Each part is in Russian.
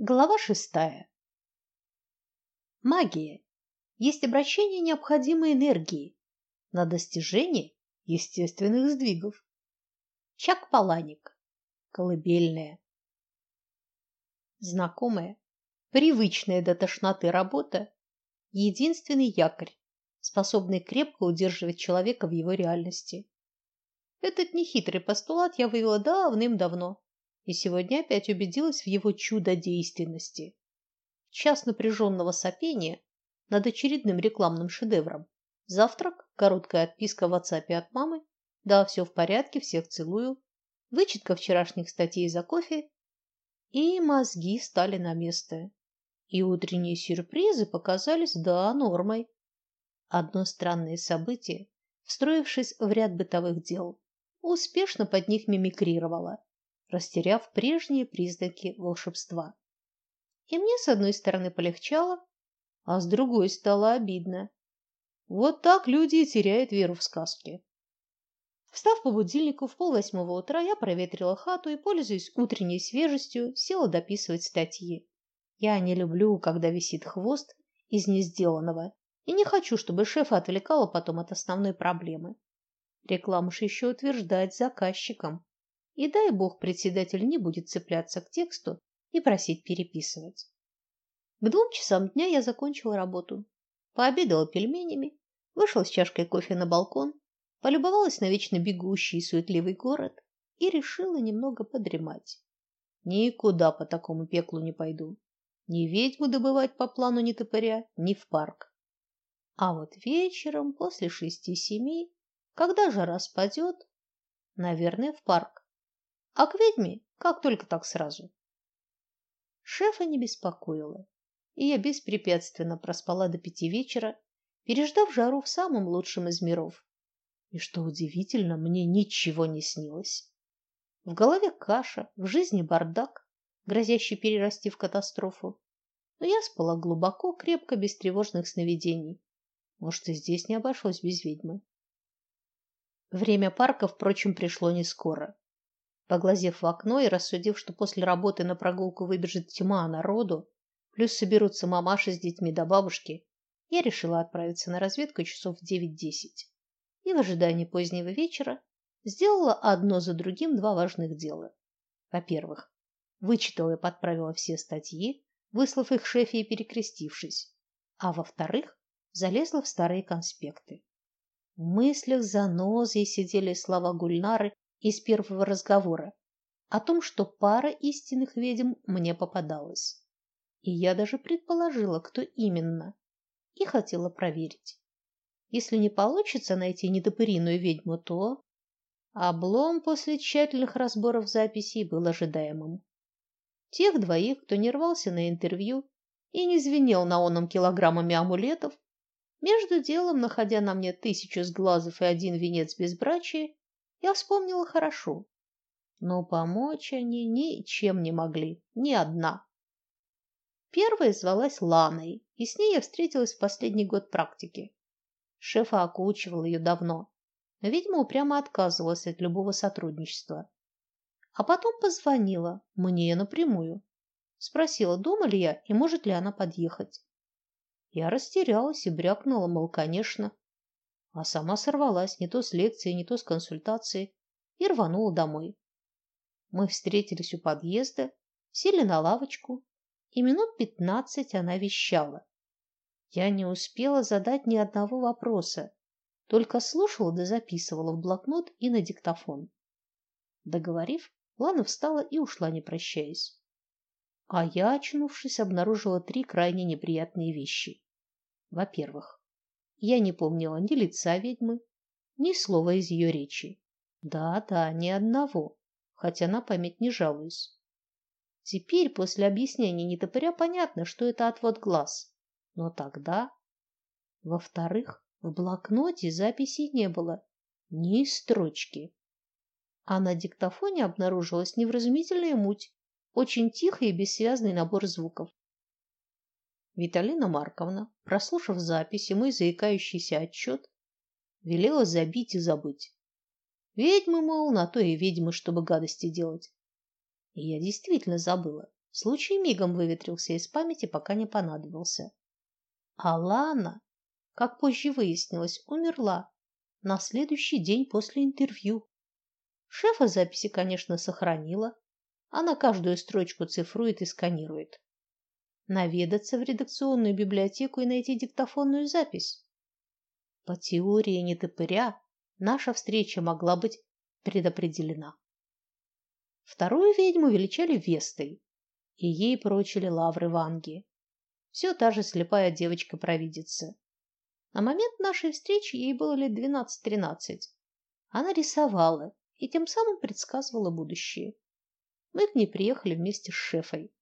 Глава шестая. Магия есть обращение необходимой энергии на достижение естественных сдвигов. Чак Паланик. Колыбельная. Знакомая, привычная до тошноты работа единственный якорь, способный крепко удерживать человека в его реальности. Этот нехитрый постулат я вывела давным-давно и сегодня опять убедилась в его чудодейственности. Час напряженного сопения над очередным рекламным шедевром. Завтрак, короткая отписка в WhatsApp от мамы. Да, все в порядке, всех целую. Вычетка вчерашних статей за кофе, и мозги стали на место. И утренние сюрпризы показались да нормой. Одно странное событие, встроившись в ряд бытовых дел, успешно под них мимикрировало растеряв прежние признаки волшебства. И мне с одной стороны полегчало, а с другой стало обидно. Вот так люди и теряют веру в сказки. Встав по будильнику в полвосьмого утра, я проветрила хату и, пользуясь утренней свежестью, села дописывать статьи. Я не люблю, когда висит хвост из несделанного, и не хочу, чтобы шефа отвлекало потом от основной проблемы. Рекламу ж еще утверждать заказчикам. И дай бог председатель не будет цепляться к тексту и просить переписывать. К двум часам дня я закончила работу, пообедала пельменями, вышла с чашкой кофе на балкон, полюбовалась на вечно бегущий и суетливый город и решила немного подремать. Никуда по такому пеклу не пойду. Ни ведьму добывать по плану ни топыря, ни в парк. А вот вечером после шести-семи, когда жара спадет, наверное, в парк. А к ведьме как только так сразу. Шефа не беспокоило, и я беспрепятственно проспала до пяти вечера, переждав жару в самом лучшем из миров. И что удивительно, мне ничего не снилось. В голове каша, в жизни бардак, грозящий перерасти в катастрофу. Но я спала глубоко, крепко, без тревожных сновидений. Может, и здесь не обошлось без ведьмы. Время парка, впрочем, пришло не скоро. Поглазев в окно и рассудив, что после работы на прогулку выбежит тьма народу, плюс соберутся мамаши с детьми до бабушки, я решила отправиться на разведку часов в девять-десять. И в ожидании позднего вечера сделала одно за другим два важных дела. Во-первых, вычитала и подправила все статьи, выслав их шефе и перекрестившись. А во-вторых, залезла в старые конспекты. В мыслях занозой сидели слова Гульнары из первого разговора о том, что пара истинных ведьм мне попадалась. И я даже предположила, кто именно, и хотела проверить. Если не получится найти недопыриную ведьму, то облом после тщательных разборов записей был ожидаемым. Тех двоих, кто не рвался на интервью и не звенел на оном килограммами амулетов, между делом, находя на мне тысячу сглазов и один венец безбрачия, я вспомнила хорошо, но помочь они ничем не могли, ни одна. Первая звалась Ланой, и с ней я встретилась в последний год практики. Шефа окучивал ее давно, но, видимо, упрямо отказывалась от любого сотрудничества. А потом позвонила мне напрямую. Спросила, дома ли я и может ли она подъехать. Я растерялась и брякнула, мол, конечно а сама сорвалась не то с лекции, не то с консультации и рванула домой. Мы встретились у подъезда, сели на лавочку, и минут пятнадцать она вещала. Я не успела задать ни одного вопроса, только слушала да записывала в блокнот и на диктофон. Договорив, Лана встала и ушла, не прощаясь. А я, очнувшись, обнаружила три крайне неприятные вещи. Во-первых, я не помнила ни лица ведьмы, ни слова из ее речи. Да-да, ни одного, хотя на память не жалуюсь. Теперь, после объяснения нетопыря, понятно, что это отвод глаз. Но тогда... Во-вторых, в блокноте записей не было. Ни строчки. А на диктофоне обнаружилась невразумительная муть, очень тихий и бессвязный набор звуков. Виталина Марковна, прослушав запись и мой заикающийся отчет, велела забить и забыть. Ведьмы, мол, на то и ведьмы, чтобы гадости делать. И я действительно забыла. Случай мигом выветрился из памяти, пока не понадобился. А Лана, как позже выяснилось, умерла на следующий день после интервью. Шефа записи, конечно, сохранила. Она каждую строчку цифрует и сканирует. Наведаться в редакционную библиотеку и найти диктофонную запись. По теории нетопыря, наша встреча могла быть предопределена. Вторую ведьму величали Вестой, и ей прочили лавры Ванги. Все та же слепая девочка-провидица. На момент нашей встречи ей было лет двенадцать-тринадцать. Она рисовала и тем самым предсказывала будущее. Мы к ней приехали вместе с шефой.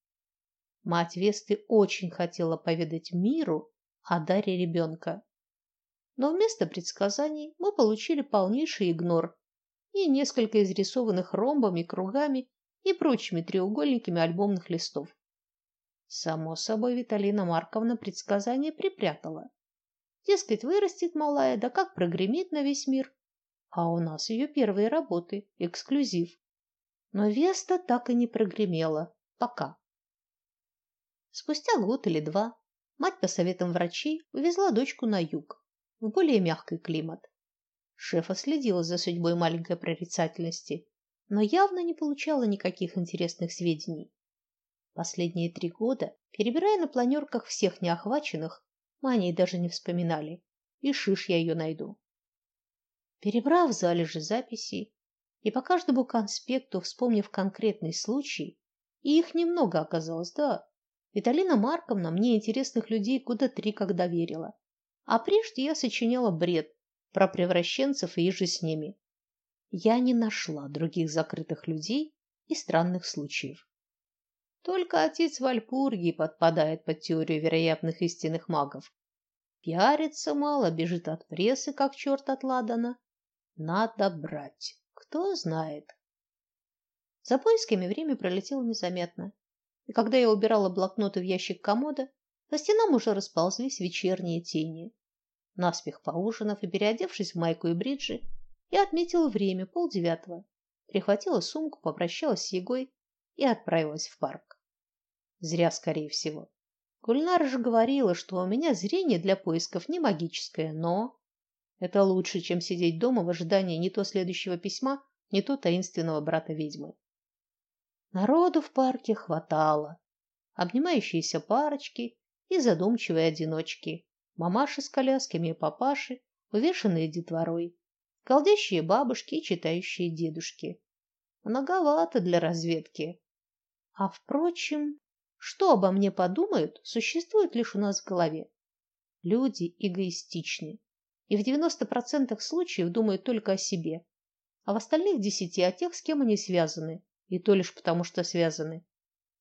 Мать Весты очень хотела поведать миру о даре ребенка. Но вместо предсказаний мы получили полнейший игнор и несколько изрисованных ромбами, кругами и прочими треугольниками альбомных листов. Само собой, Виталина Марковна предсказание припрятала. Дескать, вырастет малая, да как прогремит на весь мир. А у нас ее первые работы, эксклюзив. Но Веста так и не прогремела. Пока. Спустя год или два мать по советам врачей увезла дочку на юг, в более мягкий климат. Шефа следила за судьбой маленькой прорицательности, но явно не получала никаких интересных сведений. Последние три года, перебирая на планерках всех неохваченных, мы о ней даже не вспоминали. И шиш я ее найду. Перебрав залежи записей и по каждому конспекту вспомнив конкретный случай, и их немного оказалось, да. Виталина Марковна мне интересных людей куда три как доверила. А прежде я сочиняла бред про превращенцев и иже с ними. Я не нашла других закрытых людей и странных случаев. Только отец Вальпургий подпадает под теорию вероятных истинных магов. Пиарится мало, бежит от прессы, как черт от ладана. Надо брать. Кто знает. За поисками время пролетело незаметно. И когда я убирала блокноты в ящик комода, по стенам уже расползлись вечерние тени. Наспех поужинав и переодевшись в майку и бриджи, я отметила время полдевятого, прихватила сумку, попрощалась с Егой и отправилась в парк. Зря, скорее всего. Гульнара же говорила, что у меня зрение для поисков не магическое, но это лучше, чем сидеть дома в ожидании не то следующего письма, не то таинственного брата ведьмы. Народу в парке хватало. Обнимающиеся парочки и задумчивые одиночки, мамаши с колясками и папаши, увешанные детворой, голдящие бабушки и читающие дедушки. Многовато для разведки. А впрочем, что обо мне подумают, существует лишь у нас в голове. Люди эгоистичны и в 90% случаев думают только о себе, а в остальных десяти о тех, с кем они связаны, и то лишь потому, что связаны.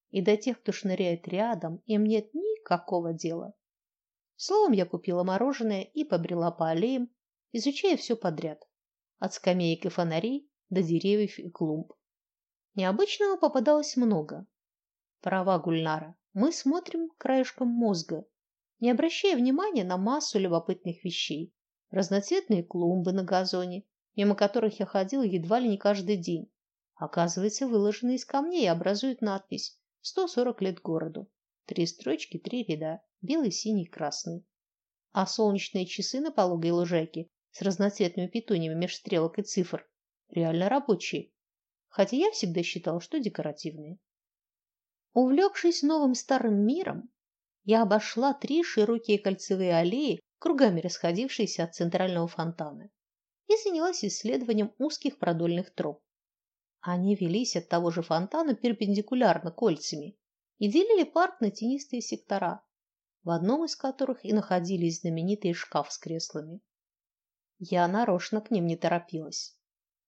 И до тех, кто шныряет рядом, им нет никакого дела. Словом, я купила мороженое и побрела по аллеям, изучая все подряд, от скамеек и фонарей до деревьев и клумб. Необычного попадалось много, Права Гульнара. Мы смотрим краешком мозга, не обращая внимания на массу любопытных вещей. Разноцветные клумбы на газоне, мимо которых я ходила едва ли не каждый день, оказывается, выложены из камней и образуют надпись «140 лет городу». Три строчки, три ряда, белый, синий, красный. А солнечные часы на пологой лужайке с разноцветными петуниями меж стрелок и цифр реально рабочие, хотя я всегда считала, что декоративные. Увлекшись новым старым миром, я обошла три широкие кольцевые аллеи, кругами расходившиеся от центрального фонтана, и занялась исследованием узких продольных троп. Они велись от того же фонтана перпендикулярно кольцами и делили парк на тенистые сектора, в одном из которых и находились знаменитые шкаф с креслами. Я нарочно к ним не торопилась.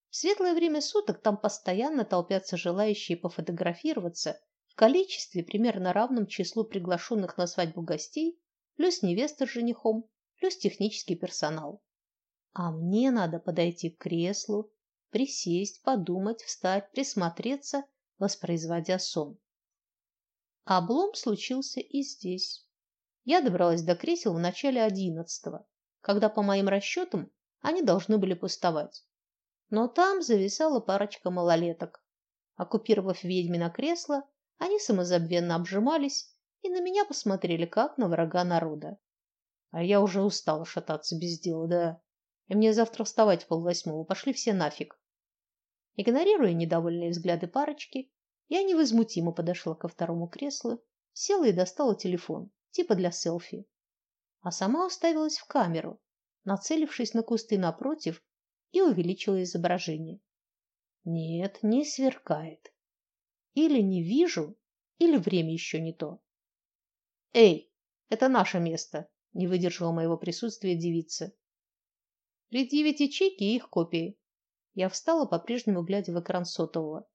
В светлое время суток там постоянно толпятся желающие пофотографироваться количестве примерно равном числу приглашенных на свадьбу гостей, плюс невеста с женихом, плюс технический персонал. А мне надо подойти к креслу, присесть, подумать, встать, присмотреться, воспроизводя сон. Облом случился и здесь. Я добралась до кресел в начале одиннадцатого, когда, по моим расчетам, они должны были пустовать. Но там зависала парочка малолеток. Оккупировав ведьмино кресло, Они самозабвенно обжимались и на меня посмотрели как на врага народа. А я уже устала шататься без дела, да. И мне завтра вставать в полвосьмого. Пошли все нафиг. Игнорируя недовольные взгляды парочки, я невозмутимо подошла ко второму креслу, села и достала телефон, типа для селфи. А сама уставилась в камеру, нацелившись на кусты напротив, и увеличила изображение. Нет, не сверкает. Или не вижу, или время еще не то. Эй, это наше место, не выдержала моего присутствия девица. Предъявите чеки и их копии. Я встала, по-прежнему глядя в экран сотового.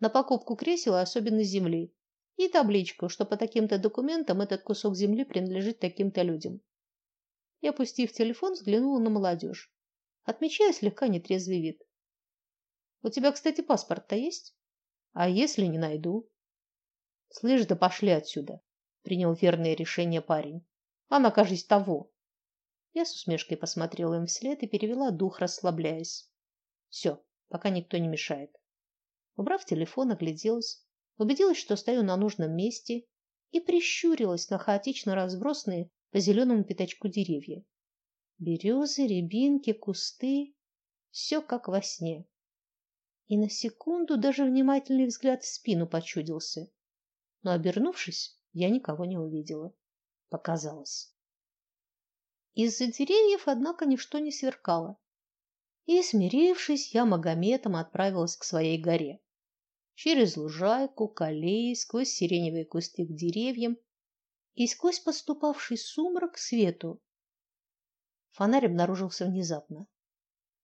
На покупку кресел и особенно земли. И табличку, что по таким-то документам этот кусок земли принадлежит таким-то людям. И опустив телефон, взглянула на молодежь, отмечая слегка нетрезвый вид. У тебя, кстати, паспорт-то есть? А если не найду? Слышь, да пошли отсюда, принял верное решение парень. Она, кажись, того. Я с усмешкой посмотрела им вслед и перевела дух, расслабляясь. Все, пока никто не мешает. Убрав телефон, огляделась, убедилась, что стою на нужном месте, и прищурилась на хаотично разбросанные по зеленому пятачку деревья. Березы, рябинки, кусты все как во сне. И на секунду даже внимательный взгляд в спину почудился. Но обернувшись, я никого не увидела. Показалось. Из-за деревьев, однако, ничто не сверкало. И, смирившись, я Магометом отправилась к своей горе. Через лужайку, к аллее, сквозь сиреневые кусты к деревьям и сквозь поступавший сумрак к свету. Фонарь обнаружился внезапно.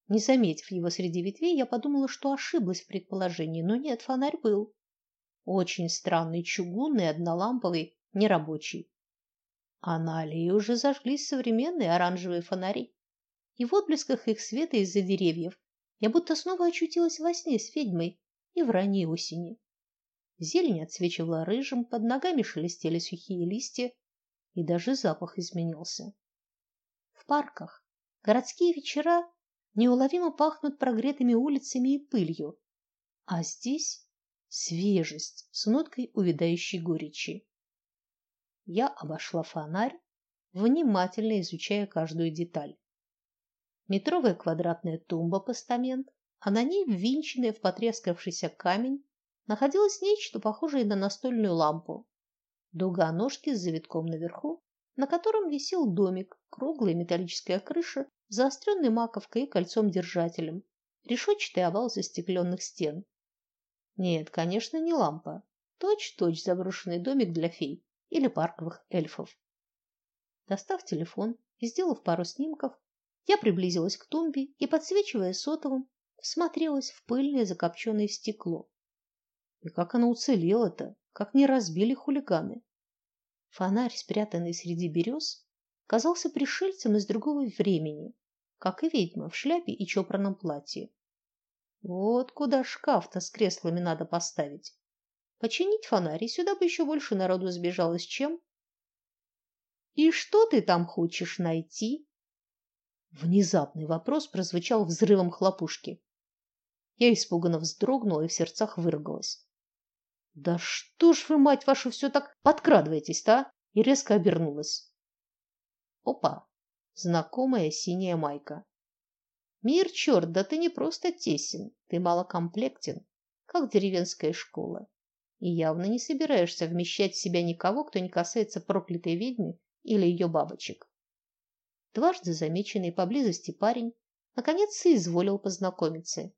Не заметив его среди ветвей, я подумала, что ошиблась в предположении, но нет, фонарь был. Очень странный, чугунный, одноламповый, нерабочий. А на аллее уже зажглись современные оранжевые фонари. И в отблесках их света из-за деревьев я будто снова очутилась во сне с ведьмой и в ранней осени. Зелень отсвечивала рыжим, под ногами шелестели сухие листья, и даже запах изменился. В парках городские вечера неуловимо пахнут прогретыми улицами и пылью, а здесь свежесть с ноткой увядающей горечи. Я обошла фонарь, внимательно изучая каждую деталь. Метровая квадратная тумба-постамент, а на ней ввинченная в потрескавшийся камень находилось нечто похожее на настольную лампу. Дуга ножки с завитком наверху, на котором висел домик, круглая металлическая крыша, заостренной маковкой и кольцом-держателем, решетчатый овал застекленных стен. Нет, конечно, не лампа. Точь-точь заброшенный домик для фей или парковых эльфов. Достав телефон и сделав пару снимков, я приблизилась к тумбе и, подсвечивая сотовым, всмотрелась в пыльное закопченное стекло. И как оно уцелело-то, как не разбили хулиганы. Фонарь, спрятанный среди берез, казался пришельцем из другого времени, как и ведьма в шляпе и чопорном платье. Вот куда шкаф-то с креслами надо поставить. Починить фонарь, и сюда бы еще больше народу сбежалось, чем... И что ты там хочешь найти? Внезапный вопрос прозвучал взрывом хлопушки. Я испуганно вздрогнула и в сердцах выругалась. Да что ж вы, мать вашу, все так подкрадываетесь-то? И резко обернулась. Опа! Знакомая синяя майка. Мир, черт, да ты не просто тесен, ты малокомплектен, как деревенская школа и явно не собираешься вмещать в себя никого, кто не касается проклятой ведьмы или ее бабочек. Дважды замеченный поблизости парень наконец соизволил познакомиться,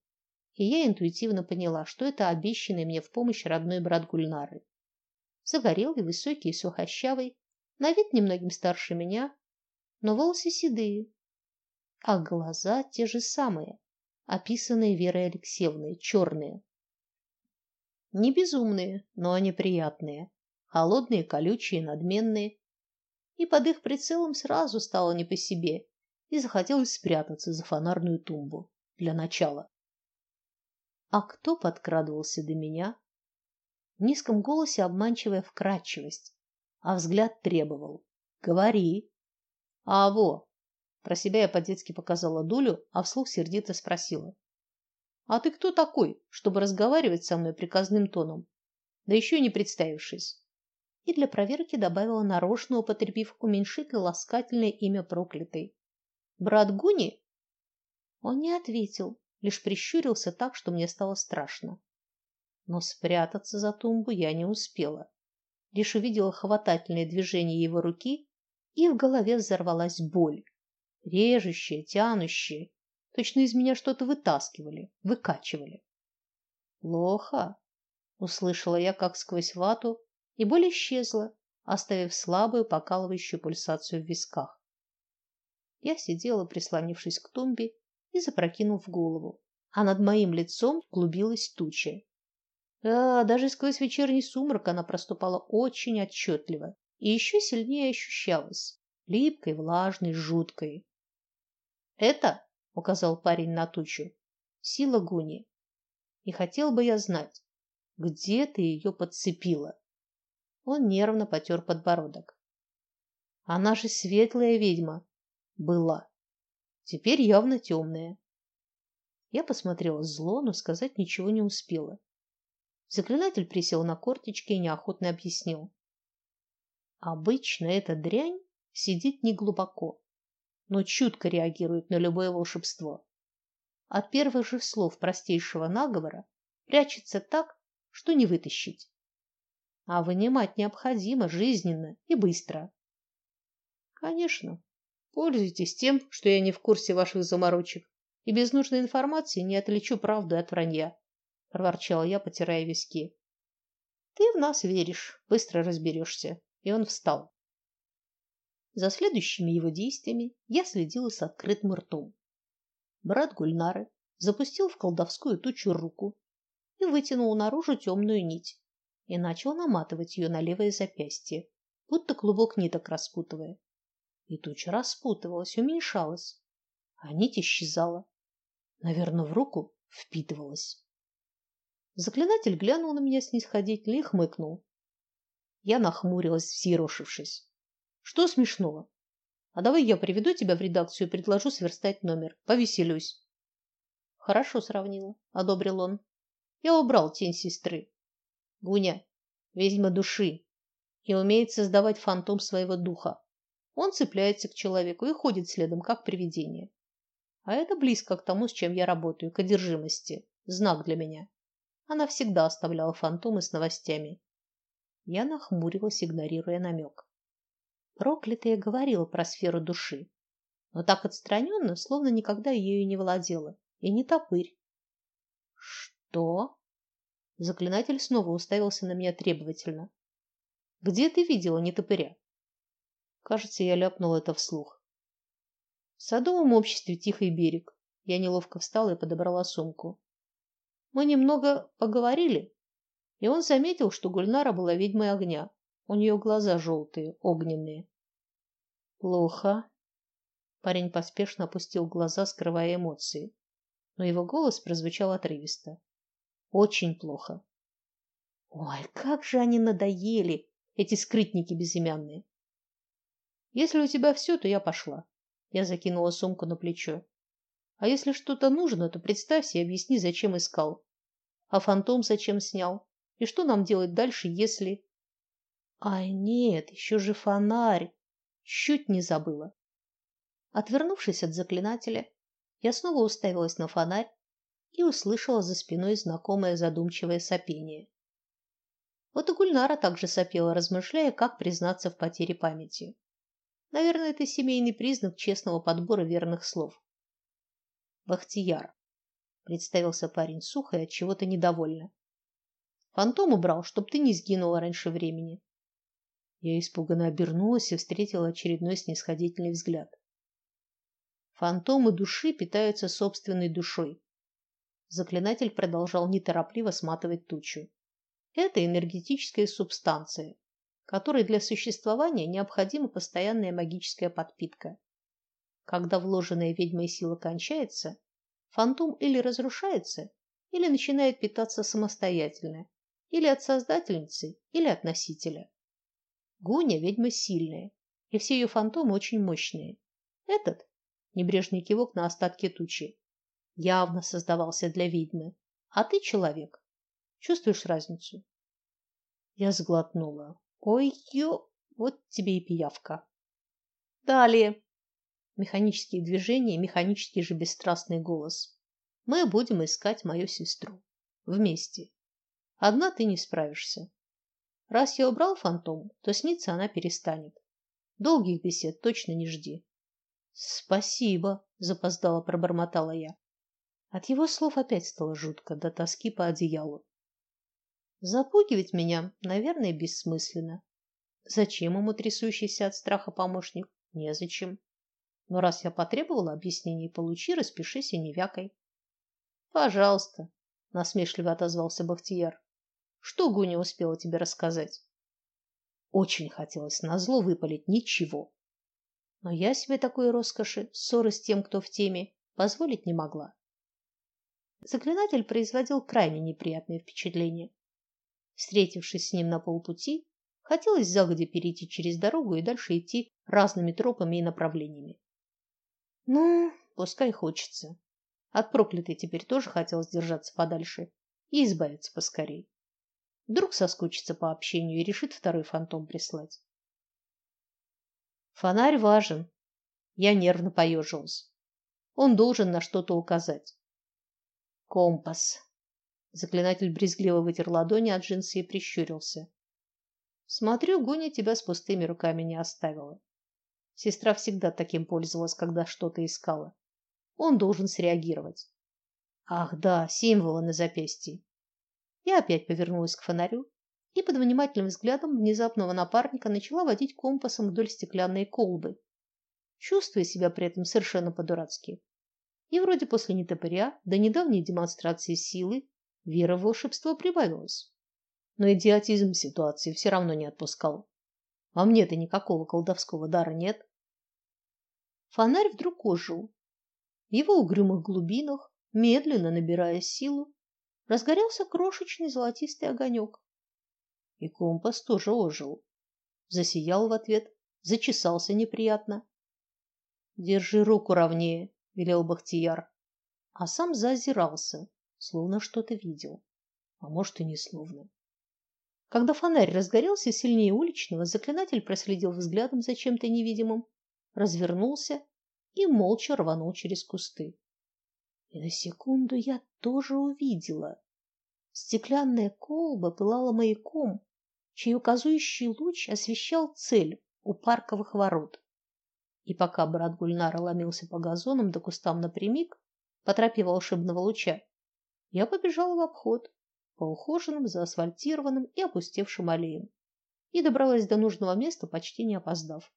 и я интуитивно поняла, что это обещанный мне в помощь родной брат Гульнары. Загорелый, высокий и сухощавый, на вид немногим старше меня, но волосы седые, а глаза те же самые, описанные Верой Алексеевной, черные. Не безумные, но они приятные, холодные, колючие, надменные. И под их прицелом сразу стало не по себе, и захотелось спрятаться за фонарную тумбу для начала. А кто подкрадывался до меня? В низком голосе обманчивая вкрадчивость, а взгляд требовал: "Говори". А во. Про себя я по-детски показала дулю, а вслух сердито спросила: а ты кто такой, чтобы разговаривать со мной приказным тоном? да еще и не представившись. И для проверки добавила нарочно употребив уменьшительно-ласкательное имя проклятой. Брат Гуни? Он не ответил, лишь прищурился так, что мне стало страшно. Но спрятаться за тумбу я не успела. Лишь увидела хватательное движение его руки, и в голове взорвалась боль, режущая, тянущая, точно из меня что-то вытаскивали, выкачивали. Плохо, услышала я как сквозь вату, и боль исчезла, оставив слабую покалывающую пульсацию в висках. Я сидела, прислонившись к тумбе и запрокинув голову, а над моим лицом клубилась туча. Да, даже сквозь вечерний сумрак она проступала очень отчетливо и еще сильнее ощущалась, липкой, влажной, жуткой. Это, указал парень на тучу, сила Гуни. И хотел бы я знать, где ты ее подцепила. Он нервно потер подбородок. Она же светлая ведьма была. Теперь явно темная. Я посмотрела зло, но сказать ничего не успела. Заклинатель присел на корточки и неохотно объяснил: Обычно эта дрянь сидит не глубоко, но чутко реагирует на любое волшебство. От первых же слов простейшего наговора прячется так, что не вытащить. А вынимать необходимо жизненно и быстро. Конечно, пользуйтесь тем, что я не в курсе ваших заморочек и без нужной информации не отличу правду от вранья, проворчал я, потирая виски. Ты в нас веришь, быстро разберешься. И он встал. За следующими его действиями я следила с открытым ртом. Брат Гульнары запустил в колдовскую тучу руку и вытянул наружу темную нить и начал наматывать ее на левое запястье, будто клубок ниток распутывая. И туча распутывалась, уменьшалась, а нить исчезала. Наверное, в руку впитывалась. Заклинатель глянул на меня снисходительно и хмыкнул. Я нахмурилась, взъерошившись. Что смешного? А давай я приведу тебя в редакцию и предложу сверстать номер. Повеселюсь. Хорошо сравнила, одобрил он. Я убрал тень сестры. Гуня, ведьма души, и умеет создавать фантом своего духа. Он цепляется к человеку и ходит следом, как привидение. А это близко к тому, с чем я работаю, к одержимости. Знак для меня. Она всегда оставляла фантомы с новостями. Я нахмурилась, игнорируя намек. Проклятая говорила про сферу души, но так отстраненно, словно никогда ею не владела, и не топырь. Что? Заклинатель снова уставился на меня требовательно. Где ты видела нетопыря? Кажется, я ляпнула это вслух. В садовом обществе Тихий берег. Я неловко встала и подобрала сумку. Мы немного поговорили, и он заметил, что Гульнара была ведьмой огня. У нее глаза желтые, огненные. Плохо. Парень поспешно опустил глаза, скрывая эмоции, но его голос прозвучал отрывисто. Очень плохо. Ой, как же они надоели, эти скрытники безымянные. Если у тебя все, то я пошла. Я закинула сумку на плечо. А если что-то нужно, то представься и объясни, зачем искал. А фантом зачем снял? И что нам делать дальше, если Ай, нет, еще же фонарь. Чуть не забыла. Отвернувшись от заклинателя, я снова уставилась на фонарь и услышала за спиной знакомое задумчивое сопение. Вот и Гульнара также сопела, размышляя, как признаться в потере памяти. Наверное, это семейный признак честного подбора верных слов. Бахтияр, представился парень сухо и от чего-то недовольно. Фантом убрал, чтоб ты не сгинула раньше времени. Я испуганно обернулась и встретила очередной снисходительный взгляд. Фантомы души питаются собственной душой. Заклинатель продолжал неторопливо сматывать тучу. Это энергетическая субстанция, которой для существования необходима постоянная магическая подпитка. Когда вложенная ведьмой сила кончается, фантом или разрушается, или начинает питаться самостоятельно, или от создательницы, или от носителя. Гуня ведьма сильная, и все ее фантомы очень мощные. Этот небрежный кивок на остатки тучи явно создавался для ведьмы, а ты человек. Чувствуешь разницу? Я сглотнула. Ой, ё, вот тебе и пиявка. Далее. Механические движения, механический же бесстрастный голос. Мы будем искать мою сестру. Вместе. Одна ты не справишься. Раз я убрал фантом, то снится она перестанет. Долгих бесед точно не жди. Спасибо, запоздало пробормотала я. От его слов опять стало жутко, до тоски по одеялу. Запугивать меня, наверное, бессмысленно. Зачем ему трясущийся от страха помощник? Незачем. Но раз я потребовала объяснений, получи, распишись и не вякай. Пожалуйста, насмешливо отозвался Бахтияр. Что Гуня успела тебе рассказать? Очень хотелось назло выпалить ничего. Но я себе такой роскоши, ссоры с тем, кто в теме, позволить не могла. Заклинатель производил крайне неприятное впечатление. Встретившись с ним на полпути, хотелось загодя перейти через дорогу и дальше идти разными тропами и направлениями. Ну, пускай хочется. От проклятой теперь тоже хотелось держаться подальше и избавиться поскорей. Вдруг соскучится по общению и решит второй фантом прислать. Фонарь важен. Я нервно поежилась. Он должен на что-то указать. Компас. Заклинатель брезгливо вытер ладони от джинсы и прищурился. Смотрю, Гуня тебя с пустыми руками не оставила. Сестра всегда таким пользовалась, когда что-то искала. Он должен среагировать. Ах, да, символы на запястье. Я опять повернулась к фонарю и под внимательным взглядом внезапного напарника начала водить компасом вдоль стеклянной колбы, чувствуя себя при этом совершенно по-дурацки. И вроде после нетопыря до недавней демонстрации силы Вера в волшебство прибавилась. Но идиотизм ситуации все равно не отпускал. А мне-то никакого колдовского дара нет. Фонарь вдруг ожил. В его угрюмых глубинах, медленно набирая силу, разгорелся крошечный золотистый огонек. И компас тоже ожил. Засиял в ответ, зачесался неприятно. Держи руку ровнее, велел Бахтияр, а сам заозирался, словно что-то видел, а может и не словно. Когда фонарь разгорелся сильнее уличного, заклинатель проследил взглядом за чем-то невидимым, развернулся и молча рванул через кусты. И на секунду я тоже увидела. Стеклянная колба пылала маяком, чей указующий луч освещал цель у парковых ворот. И пока брат Гульнара ломился по газонам до кустам напрямик по тропе волшебного луча, я побежала в обход по ухоженным, заасфальтированным и опустевшим аллеям и добралась до нужного места, почти не опоздав.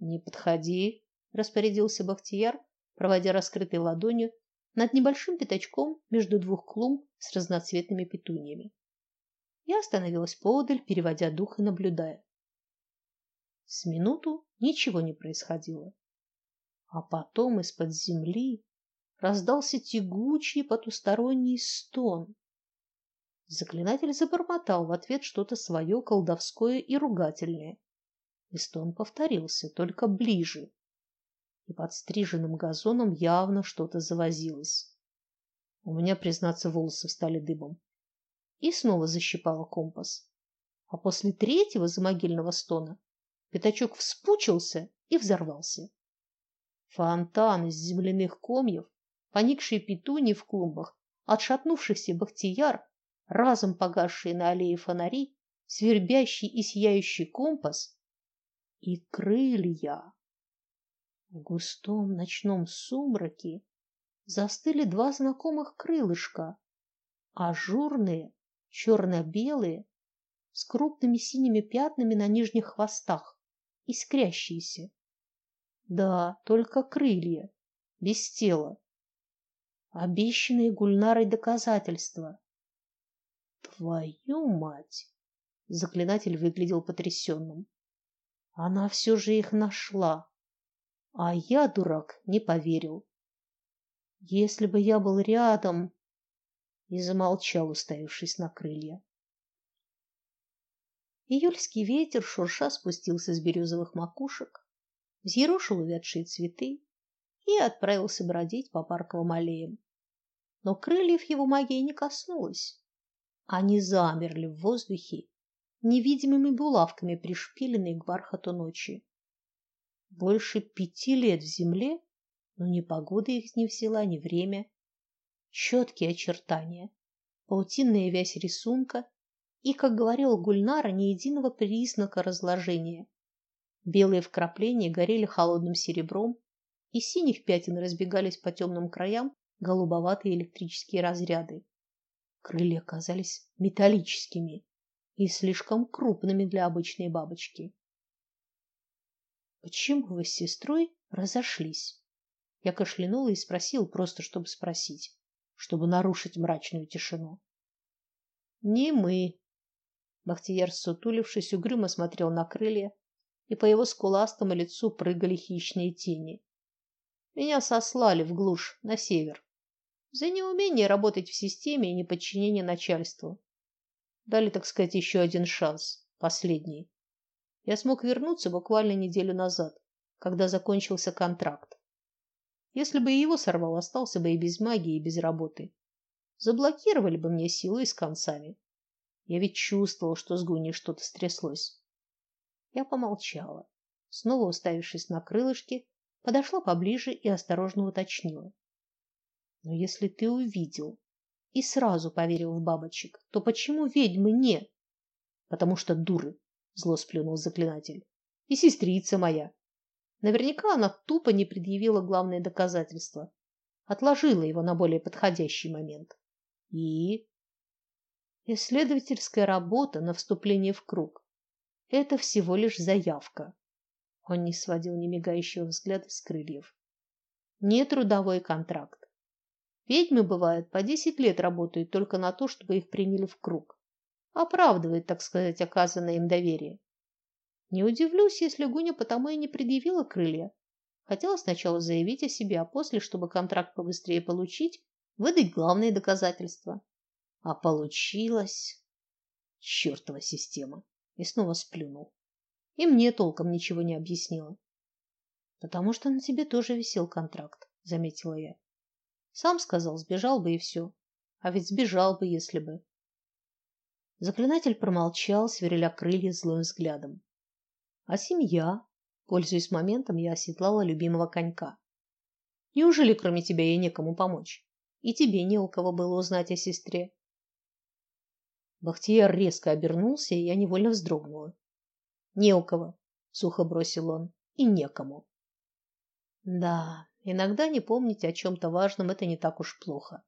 Не подходи, распорядился Бахтияр, проводя раскрытой ладонью над небольшим пятачком между двух клумб с разноцветными петуньями. Я остановилась поодаль, переводя дух и наблюдая. С минуту ничего не происходило. А потом из-под земли раздался тягучий потусторонний стон. Заклинатель забормотал в ответ что-то свое колдовское и ругательное. И стон повторился, только ближе. И под стриженным газоном явно что-то завозилось. У меня, признаться, волосы встали дыбом. И снова защипало компас. А после третьего замогильного стона пятачок вспучился и взорвался. Фонтан из земляных комьев поникшие петуни в клумбах, отшатнувшийся бахтияр, разом погасшие на аллее фонари, свербящий и сияющий компас и крылья. В густом ночном сумраке застыли два знакомых крылышка, ажурные, черно-белые, с крупными синими пятнами на нижних хвостах, искрящиеся. Да, только крылья, без тела обещанные Гульнарой доказательства. Твою мать! Заклинатель выглядел потрясенным. Она все же их нашла. А я, дурак, не поверил. Если бы я был рядом, и замолчал, уставившись на крылья. Июльский ветер шурша спустился с березовых макушек, взъерошил увядшие цветы, и отправился бродить по парковым аллеям. Но крыльев его магия не коснулась. Они замерли в воздухе невидимыми булавками пришпиленные к бархату ночи. Больше пяти лет в земле, но ни погода их не взяла, ни время. Четкие очертания, паутинная вязь рисунка и, как говорил Гульнара, ни единого признака разложения. Белые вкрапления горели холодным серебром, и синих пятен разбегались по темным краям голубоватые электрические разряды. Крылья казались металлическими и слишком крупными для обычной бабочки. Почему вы с сестрой разошлись? Я кашлянул и спросил просто, чтобы спросить, чтобы нарушить мрачную тишину. Не мы. Бахтияр, сутулившись, угрюмо смотрел на крылья, и по его скуластому лицу прыгали хищные тени. Меня сослали в глушь на север за неумение работать в системе и неподчинение начальству. Дали, так сказать, еще один шанс, последний. Я смог вернуться буквально неделю назад, когда закончился контракт. Если бы его сорвал, остался бы и без магии, и без работы. Заблокировали бы мне силы с концами. Я ведь чувствовал, что с Гуней что-то стряслось. Я помолчала, снова уставившись на крылышки, подошла поближе и осторожно уточнила: "Но если ты увидел и сразу поверил в бабочек, то почему ведьмы не? Потому что дуры", зло сплюнул заклинатель. "И сестрица моя. Наверняка она тупо не предъявила главное доказательство, отложила его на более подходящий момент. И исследовательская работа на вступление в круг это всего лишь заявка. Он не сводил немигающего взгляда с крыльев. Не трудовой контракт. Ведьмы бывают по десять лет работают только на то, чтобы их приняли в круг. Оправдывает, так сказать, оказанное им доверие. Не удивлюсь, если Гуня потому и не предъявила крылья. Хотела сначала заявить о себе, а после, чтобы контракт побыстрее получить, выдать главные доказательства. А получилось чертова система и снова сплюнул. И мне толком ничего не объяснила. Потому что на тебе тоже висел контракт, заметила я. Сам сказал, сбежал бы и все. А ведь сбежал бы, если бы. Заклинатель промолчал, сверля крылья злым взглядом. А семья? Пользуясь моментом, я оседлала любимого конька. Неужели кроме тебя ей некому помочь? И тебе не у кого было узнать о сестре? Бахтияр резко обернулся, и я невольно вздрогнула. Не у кого, сухо бросил он, и некому. Да, иногда не помнить о чем то важном это не так уж плохо.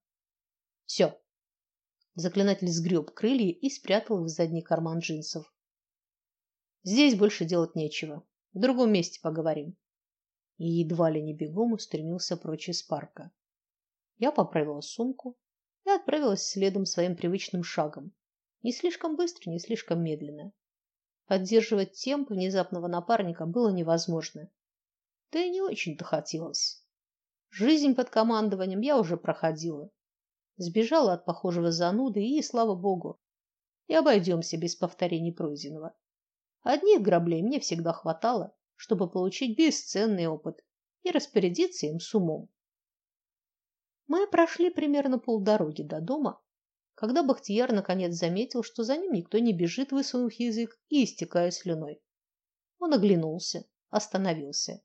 Все. Заклинатель сгреб крылья и спрятал их в задний карман джинсов. Здесь больше делать нечего. В другом месте поговорим. И едва ли не бегом устремился прочь из парка. Я поправила сумку и отправилась следом своим привычным шагом, не слишком быстро, не слишком медленно. Поддерживать темп внезапного напарника было невозможно. Да и не очень-то хотелось. Жизнь под командованием я уже проходила. Сбежала от похожего зануды и, слава богу, и обойдемся без повторений пройденного. Одних граблей мне всегда хватало, чтобы получить бесценный опыт и распорядиться им с умом. Мы прошли примерно полдороги до дома, когда Бахтияр наконец заметил, что за ним никто не бежит, высунув язык и истекая слюной. Он оглянулся, остановился,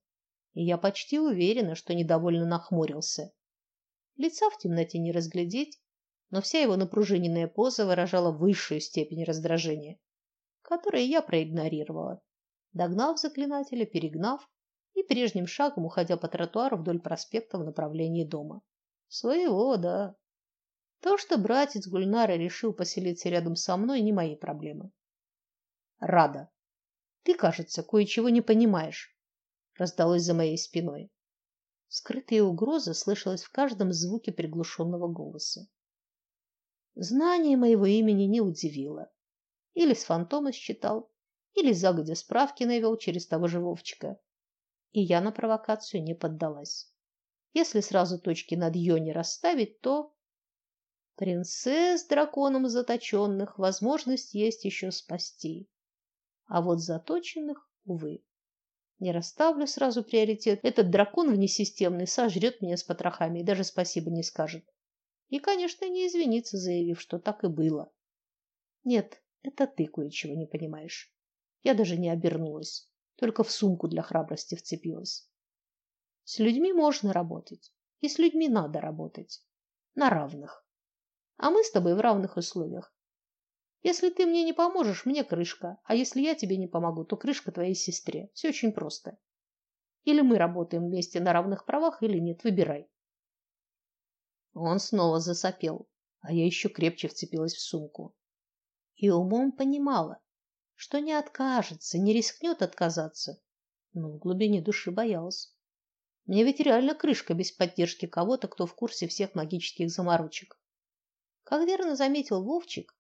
и я почти уверена, что недовольно нахмурился. Лица в темноте не разглядеть, но вся его напружиненная поза выражала высшую степень раздражения, которое я проигнорировала, догнав заклинателя, перегнав и прежним шагом уходя по тротуару вдоль проспекта в направлении дома. Своего, да. То, что братец Гульнара решил поселиться рядом со мной, не мои проблемы. Рада. Ты, кажется, кое-чего не понимаешь, раздалось за моей спиной. Скрытая угроза слышалась в каждом звуке приглушенного голоса. Знание моего имени не удивило. Или с фантома считал, или загодя справки навел через того же Вовчика. И я на провокацию не поддалась. Если сразу точки над ё не расставить, то Принцесс драконом заточенных возможность есть еще спасти. А вот заточенных, увы. Не расставлю сразу приоритет. Этот дракон внесистемный сожрет меня с потрохами и даже спасибо не скажет. И, конечно, не извинится, заявив, что так и было. Нет, Это ты кое-чего не понимаешь. Я даже не обернулась, только в сумку для храбрости вцепилась. С людьми можно работать, и с людьми надо работать на равных. А мы с тобой в равных условиях. Если ты мне не поможешь, мне крышка, а если я тебе не помогу, то крышка твоей сестре. Все очень просто. Или мы работаем вместе на равных правах, или нет, выбирай. Он снова засопел, а я еще крепче вцепилась в сумку. И умом понимала, что не откажется, не рискнет отказаться, но в глубине души боялась. Мне ведь реально крышка без поддержки кого-то, кто в курсе всех магических заморочек. Как верно заметил Вовчик,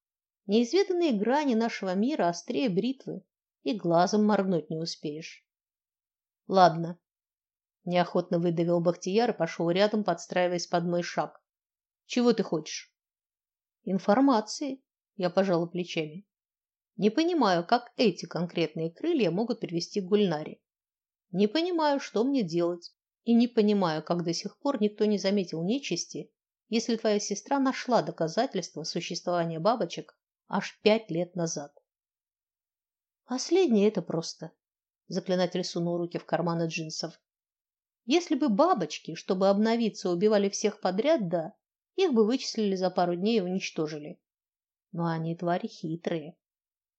неизведанные грани нашего мира острее бритвы, и глазом моргнуть не успеешь. Ладно, неохотно выдавил Бахтияр и пошел рядом, подстраиваясь под мой шаг. Чего ты хочешь? Информации, я пожала плечами. Не понимаю, как эти конкретные крылья могут привести к Гульнаре. Не понимаю, что мне делать, и не понимаю, как до сих пор никто не заметил нечисти, если твоя сестра нашла доказательства существования бабочек аж пять лет назад. Последнее это просто. Заклинатель сунул руки в карманы джинсов. Если бы бабочки, чтобы обновиться, убивали всех подряд, да, их бы вычислили за пару дней и уничтожили. Но они твари хитрые.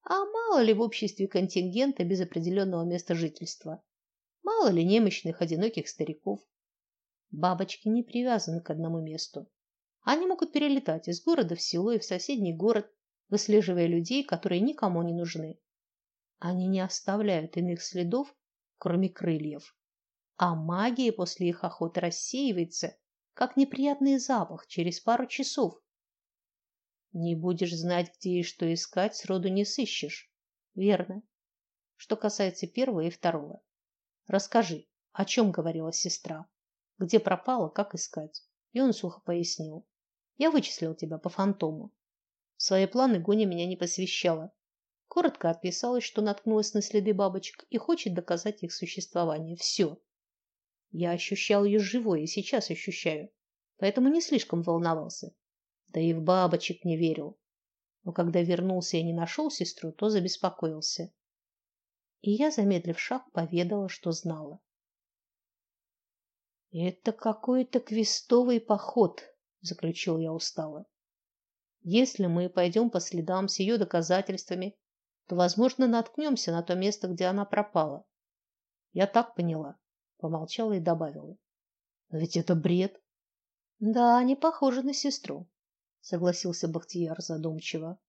А мало ли в обществе контингента без определенного места жительства. Мало ли немощных, одиноких стариков. Бабочки не привязаны к одному месту. Они могут перелетать из города в село и в соседний город, выслеживая людей, которые никому не нужны. Они не оставляют иных следов, кроме крыльев. А магия после их охоты рассеивается, как неприятный запах через пару часов. Не будешь знать, где и что искать, сроду не сыщешь. Верно. Что касается первого и второго. Расскажи, о чем говорила сестра? Где пропала, как искать? И он сухо пояснил: "Я вычислил тебя по фантому. В свои планы Гоня меня не посвящала. Коротко отписалась, что наткнулась на следы бабочек и хочет доказать их существование. Все. Я ощущал ее живой и сейчас ощущаю, поэтому не слишком волновался. Да и в бабочек не верил. Но когда вернулся и не нашел сестру, то забеспокоился и я, замедлив шаг, поведала, что знала. Это какой-то квестовый поход, заключил я устало. Если мы пойдем по следам с ее доказательствами, то, возможно, наткнемся на то место, где она пропала. Я так поняла, помолчала и добавила: Но ведь это бред. Да, не похоже на сестру, согласился Бахтияр задумчиво.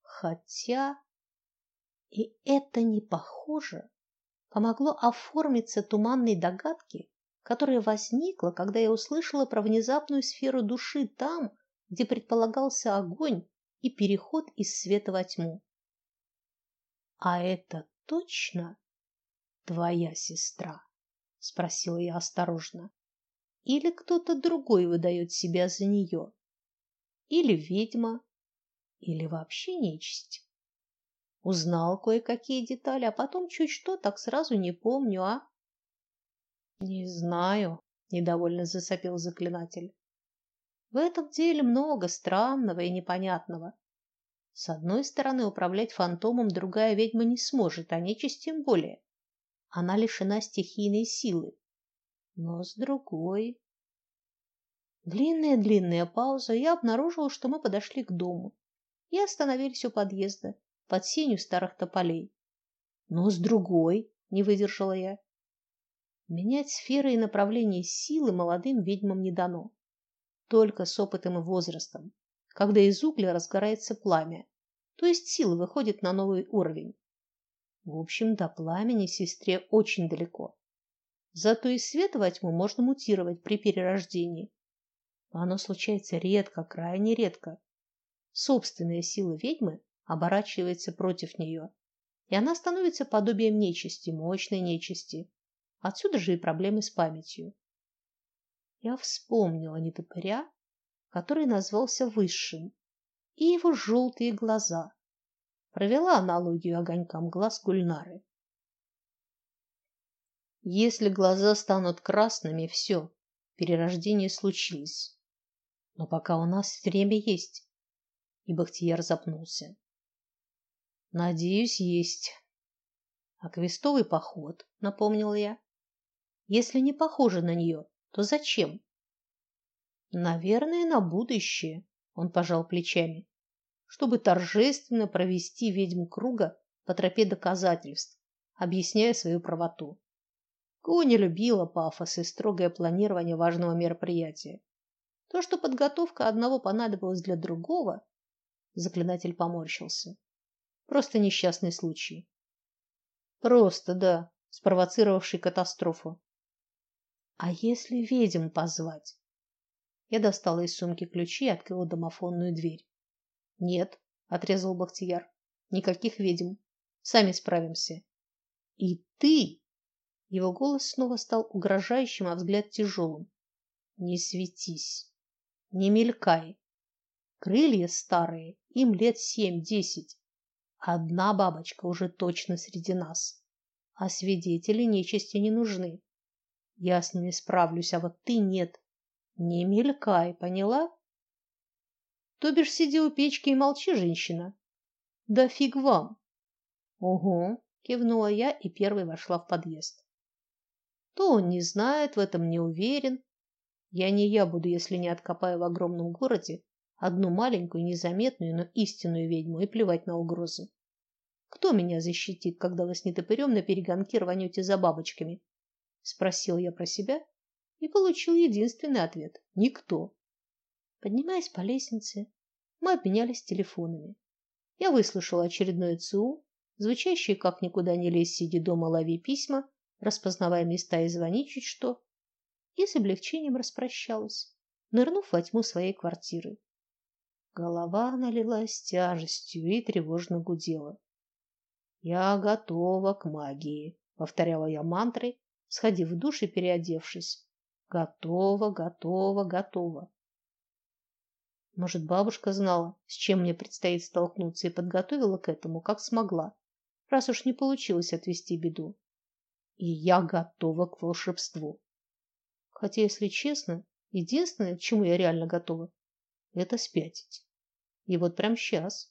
Хотя и это не похоже помогло оформиться туманной догадке, которая возникла, когда я услышала про внезапную сферу души там, где предполагался огонь и переход из света во тьму. А это точно твоя сестра, спросила я осторожно. Или кто-то другой выдает себя за нее? Или ведьма, или вообще нечисть? Узнал кое-какие детали, а потом чуть что, так сразу не помню, а? Не знаю, недовольно засопел заклинатель. В этом деле много странного и непонятного. С одной стороны, управлять фантомом другая ведьма не сможет, а нечисть тем более. Она лишена стихийной силы. Но с другой Длинная-длинная пауза, я обнаружила, что мы подошли к дому и остановились у подъезда под сенью старых тополей. Но с другой, не выдержала я. Менять сферы и направление силы молодым ведьмам не дано. Только с опытом и возрастом, когда из угля разгорается пламя, то есть сила выходит на новый уровень. В общем, до пламени сестре очень далеко. Зато и свет во тьму можно мутировать при перерождении. Но оно случается редко, крайне редко. Собственная сила ведьмы оборачивается против нее, и она становится подобием нечисти, мощной нечисти. Отсюда же и проблемы с памятью. Я вспомнила нетопыря, который назвался высшим, и его желтые глаза. Провела аналогию огонькам глаз Гульнары. Если глаза станут красными, все, перерождение случилось. Но пока у нас время есть. И Бахтияр запнулся. Надеюсь, есть. А крестовый поход, напомнила я. Если не похоже на нее, то зачем? Наверное, на будущее, он пожал плечами, чтобы торжественно провести ведьм круга по тропе доказательств, объясняя свою правоту. Ко не любила пафос и строгое планирование важного мероприятия. То, что подготовка одного понадобилась для другого, заклинатель поморщился. Просто несчастный случай. Просто, да, спровоцировавший катастрофу. А если ведьм позвать? Я достала из сумки ключи и открыла домофонную дверь. Нет, отрезал Бахтияр. Никаких ведьм. Сами справимся. И ты? Его голос снова стал угрожающим, а взгляд тяжелым. Не светись. Не мелькай. Крылья старые, им лет семь-десять. Одна бабочка уже точно среди нас. А свидетели нечисти не нужны. Я с ними справлюсь, а вот ты нет. Не мелькай, поняла? То бишь сиди у печки и молчи, женщина. Да фиг вам. Угу, кивнула я и первой вошла в подъезд. То он не знает, в этом не уверен, я не я буду, если не откопаю в огромном городе одну маленькую, незаметную, но истинную ведьму и плевать на угрозы. Кто меня защитит, когда вы с нетопырем на перегонки рванете за бабочками? Спросил я про себя и получил единственный ответ: никто. Поднимаясь по лестнице, мы обменялись телефонами. Я выслушала очередное ЦУ, звучащее как никуда не лезь, сиди дома, лови письма, распознавая места и звони чуть что, и с облегчением распрощалась, нырнув во тьму своей квартиры. Голова налилась тяжестью и тревожно гудела. Я готова к магии, повторяла я мантрой, сходив в душ и переодевшись. Готова, готова, готова. Может, бабушка знала, с чем мне предстоит столкнуться и подготовила к этому, как смогла, раз уж не получилось отвести беду. И я готова к волшебству. Хотя, если честно, единственное, к чему я реально готова, это спятить. И вот прямо сейчас.